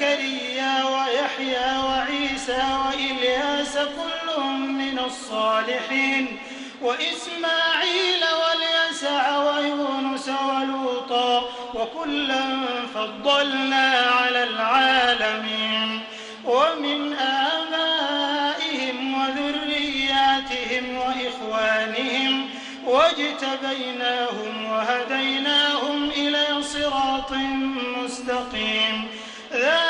وزكريا ويحيى وعيسى وإلياس كل من الصالحين وإسماعيل واليسع ويونس ولوطا وكلا فضلنا على العالمين ومن آبائهم وذرياتهم وإخوانهم واجتبيناهم وهديناهم إلى صراط مستقيم. ذلك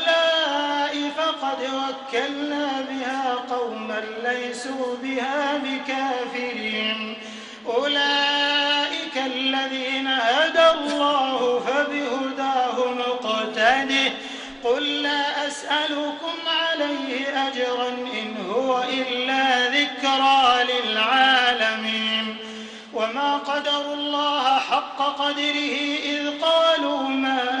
فقد وكلنا بها قوما ليسوا بها بكافرين. أولئك الذين هدى الله فبهداه مقتده قل لا أسألكم عليه أجرا إن هو إلا ذكرى للعالمين. وما قدروا الله حق قدره إذ قالوا ما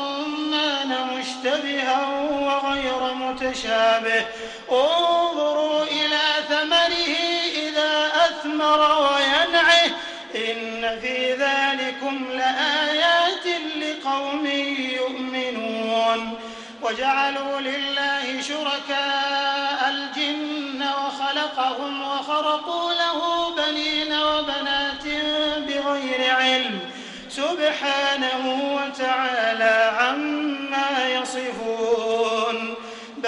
متشابه. انظروا إلى ثمره إذا أثمر وينعه. إن في ذلكم لآيات لقوم يؤمنون. وجعلوا لله شركاء الجن وخلقهم وخرقوا له بنين وبنات بغير علم. سبحانه وتعالى عما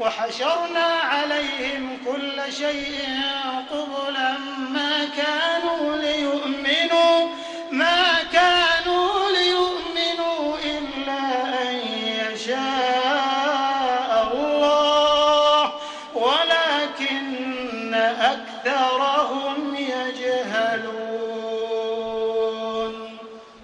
وحشرنا عليهم كل شيء قبلا ما ليؤمنوا